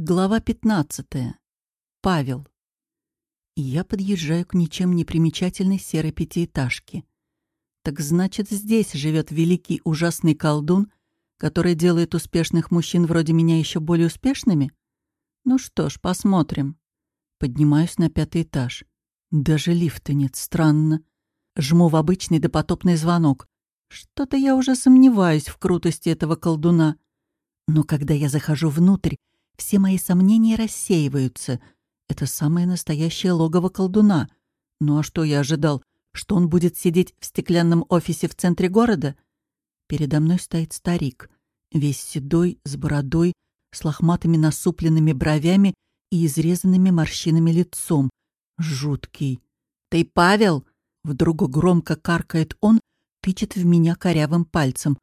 Глава 15. Павел. Я подъезжаю к ничем не примечательной серой пятиэтажке. Так значит, здесь живет великий ужасный колдун, который делает успешных мужчин вроде меня еще более успешными? Ну что ж, посмотрим. Поднимаюсь на пятый этаж. Даже лифта нет, странно. Жму в обычный допотопный звонок. Что-то я уже сомневаюсь в крутости этого колдуна. Но когда я захожу внутрь, все мои сомнения рассеиваются. Это самое настоящее логово колдуна. Ну а что я ожидал? Что он будет сидеть в стеклянном офисе в центре города? Передо мной стоит старик, весь седой, с бородой, с лохматыми насупленными бровями и изрезанными морщинами лицом. Жуткий. «Ты Павел?» Вдруг громко каркает он, тычет в меня корявым пальцем.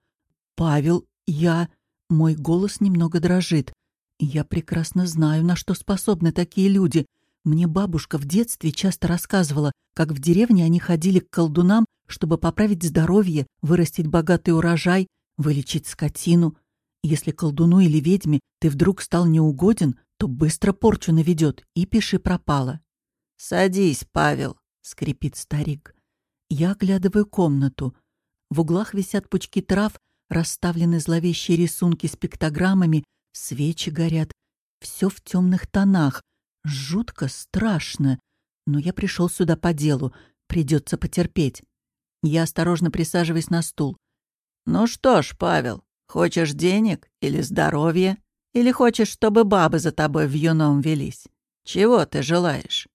«Павел, я...» Мой голос немного дрожит. Я прекрасно знаю, на что способны такие люди. Мне бабушка в детстве часто рассказывала, как в деревне они ходили к колдунам, чтобы поправить здоровье, вырастить богатый урожай, вылечить скотину. Если колдуну или ведьме ты вдруг стал неугоден, то быстро порчу наведет и пиши пропало. «Садись, Павел», — скрипит старик. Я оглядываю комнату. В углах висят пучки трав, расставлены зловещие рисунки с пиктограммами, Свечи горят. Все в темных тонах. Жутко, страшно. Но я пришел сюда по делу. Придется потерпеть. Я осторожно присаживаюсь на стул. «Ну что ж, Павел, хочешь денег или здоровья? Или хочешь, чтобы бабы за тобой в юном велись? Чего ты желаешь?»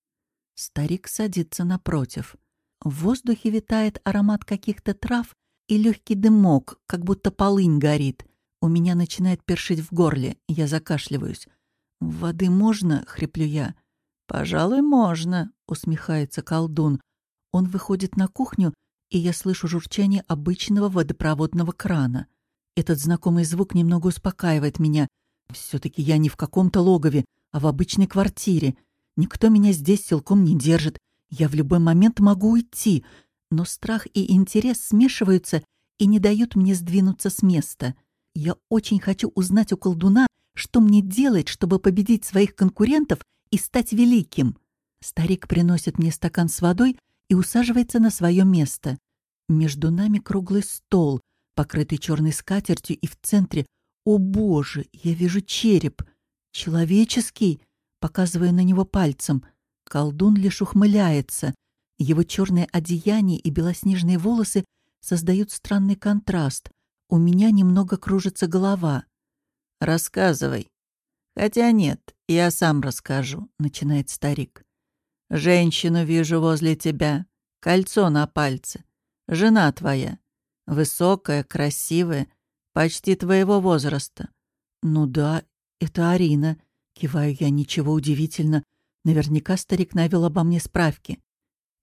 Старик садится напротив. В воздухе витает аромат каких-то трав и легкий дымок, как будто полынь горит. У меня начинает першить в горле, я закашливаюсь. «Воды можно?» — хриплю я. «Пожалуй, можно», — усмехается колдун. Он выходит на кухню, и я слышу журчание обычного водопроводного крана. Этот знакомый звук немного успокаивает меня. все таки я не в каком-то логове, а в обычной квартире. Никто меня здесь силком не держит. Я в любой момент могу уйти. Но страх и интерес смешиваются и не дают мне сдвинуться с места. Я очень хочу узнать у колдуна, что мне делать, чтобы победить своих конкурентов и стать великим. Старик приносит мне стакан с водой и усаживается на свое место. Между нами круглый стол, покрытый черной скатертью, и в центре «О боже, я вижу череп! Человеческий!» Показывая на него пальцем. Колдун лишь ухмыляется. Его черное одеяние и белоснежные волосы создают странный контраст. У меня немного кружится голова. «Рассказывай». «Хотя нет, я сам расскажу», — начинает старик. «Женщину вижу возле тебя, кольцо на пальце. Жена твоя. Высокая, красивая, почти твоего возраста». «Ну да, это Арина», — киваю я, ничего удивительно. Наверняка старик навел обо мне справки.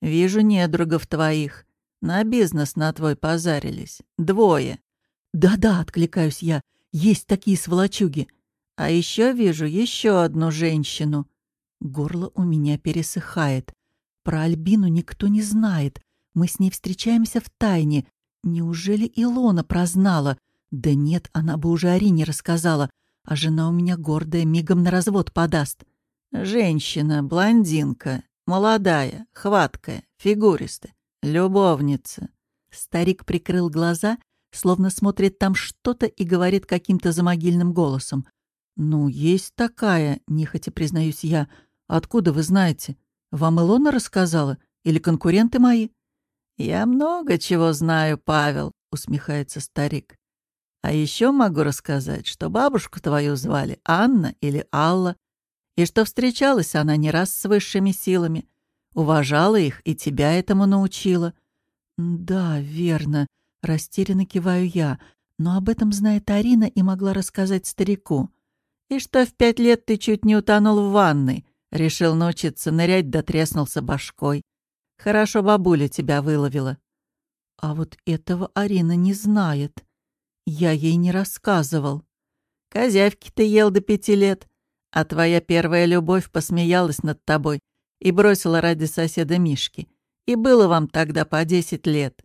«Вижу недругов твоих. На бизнес на твой позарились. Двое. «Да-да», — откликаюсь я, — «есть такие сволочуги». «А еще вижу еще одну женщину». Горло у меня пересыхает. Про Альбину никто не знает. Мы с ней встречаемся в тайне. Неужели Илона прознала? Да нет, она бы уже Арине рассказала. А жена у меня гордая, мигом на развод подаст. Женщина, блондинка, молодая, хваткая, фигуристая, любовница. Старик прикрыл глаза словно смотрит там что-то и говорит каким-то замогильным голосом. «Ну, есть такая, нехотя признаюсь я. Откуда вы знаете? Вам Илона рассказала? Или конкуренты мои?» «Я много чего знаю, Павел», — усмехается старик. «А еще могу рассказать, что бабушку твою звали Анна или Алла, и что встречалась она не раз с высшими силами, уважала их и тебя этому научила». «Да, верно», Растерянно киваю я, но об этом знает Арина и могла рассказать старику. «И что в пять лет ты чуть не утонул в ванной, решил научиться нырять да треснулся башкой. Хорошо бабуля тебя выловила». А вот этого Арина не знает. Я ей не рассказывал. Козявки ты ел до пяти лет, а твоя первая любовь посмеялась над тобой и бросила ради соседа Мишки. И было вам тогда по десять лет.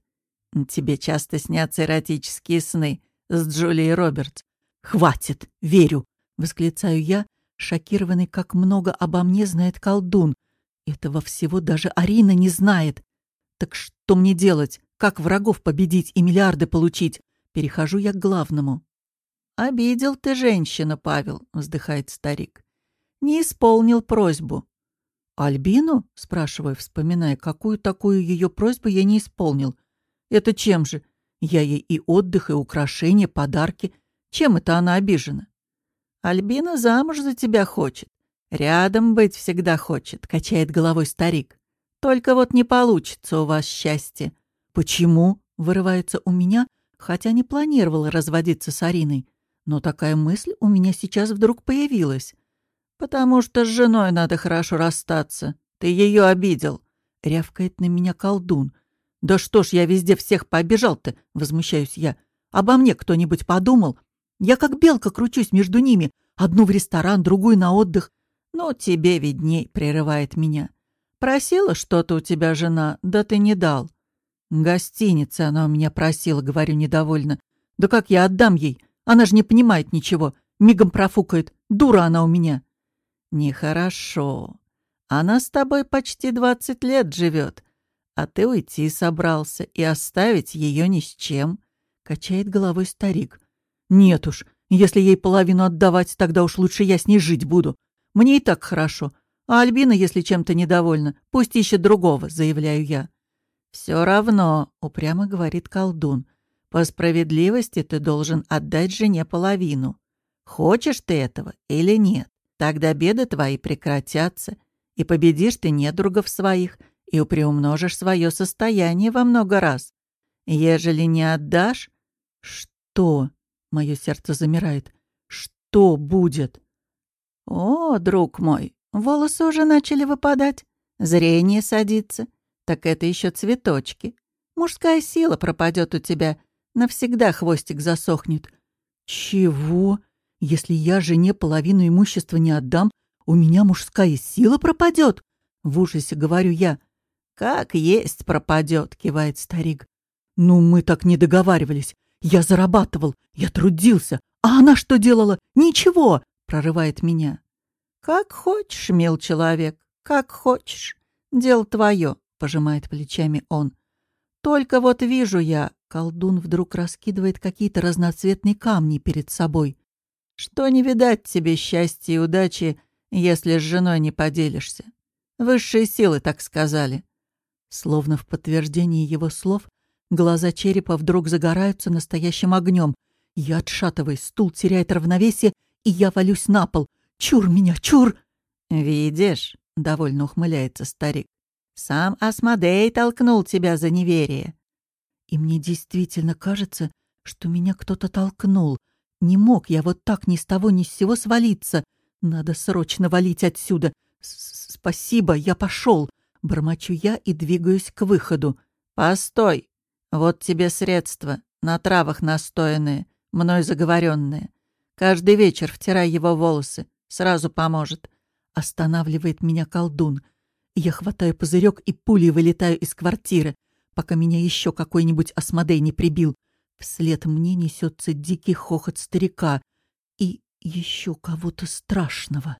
Тебе часто снятся эротические сны с Джулией Робертс. «Хватит! Верю!» — восклицаю я, шокированный, как много обо мне знает колдун. Этого всего даже Арина не знает. Так что мне делать? Как врагов победить и миллиарды получить? Перехожу я к главному. «Обидел ты женщину, Павел», — вздыхает старик. «Не исполнил просьбу». «Альбину?» — спрашиваю, вспоминая, какую такую ее просьбу я не исполнил. «Это чем же? Я ей и отдых, и украшения, подарки. Чем это она обижена?» «Альбина замуж за тебя хочет. Рядом быть всегда хочет», — качает головой старик. «Только вот не получится у вас счастье». «Почему?» — вырывается у меня, хотя не планировала разводиться с Ариной. Но такая мысль у меня сейчас вдруг появилась. «Потому что с женой надо хорошо расстаться. Ты ее обидел», — рявкает на меня колдун. «Да что ж я везде всех пообижал-то?» — возмущаюсь я. «Обо мне кто-нибудь подумал? Я как белка кручусь между ними. Одну в ресторан, другую на отдых. «Ну, тебе видней», — прерывает меня. «Просила что-то у тебя жена, да ты не дал». «Гостиница она у меня просила», — говорю недовольно. «Да как я отдам ей? Она же не понимает ничего. Мигом профукает. Дура она у меня». «Нехорошо. Она с тобой почти двадцать лет живет, а ты уйти собрался и оставить ее ни с чем», — качает головой старик. «Нет уж, если ей половину отдавать, тогда уж лучше я с ней жить буду. Мне и так хорошо. А Альбина, если чем-то недовольна, пусть ищет другого», — заявляю я. «Все равно», — упрямо говорит колдун, — «по справедливости ты должен отдать жене половину. Хочешь ты этого или нет? Тогда беды твои прекратятся, и победишь ты недругов своих, и приумножишь свое состояние во много раз. Ежели не отдашь...» «Что?» — мое сердце замирает. «Что будет?» «О, друг мой, волосы уже начали выпадать, зрение садится. Так это еще цветочки. Мужская сила пропадет у тебя, навсегда хвостик засохнет». «Чего? Если я жене половину имущества не отдам, у меня мужская сила пропадет?» В ужасе говорю я. «Как есть пропадет», — кивает старик. «Ну, мы так не договаривались. Я зарабатывал, я трудился. А она что делала? Ничего!» — прорывает меня. «Как хочешь, мил человек, как хочешь. Дело твое», — пожимает плечами он. «Только вот вижу я...» — колдун вдруг раскидывает какие-то разноцветные камни перед собой. «Что не видать тебе счастья и удачи, если с женой не поделишься. Высшие силы так сказали». Словно в подтверждении его слов, глаза черепа вдруг загораются настоящим огнем. Я отшатываюсь, стул теряет равновесие, и я валюсь на пол — Чур меня, чур!» «Видишь?» — довольно ухмыляется старик. «Сам Асмодей толкнул тебя за неверие». И мне действительно кажется, что меня кто-то толкнул. Не мог я вот так ни с того ни с сего свалиться. Надо срочно валить отсюда. С «Спасибо, я пошел!» Бормочу я и двигаюсь к выходу. «Постой! Вот тебе средства, на травах настоянные, мной заговоренные. Каждый вечер втирай его волосы. Сразу поможет. Останавливает меня колдун. Я хватаю пузырек и пулей вылетаю из квартиры, пока меня еще какой-нибудь осмодей не прибил. Вслед мне несется дикий хохот старика и еще кого-то страшного.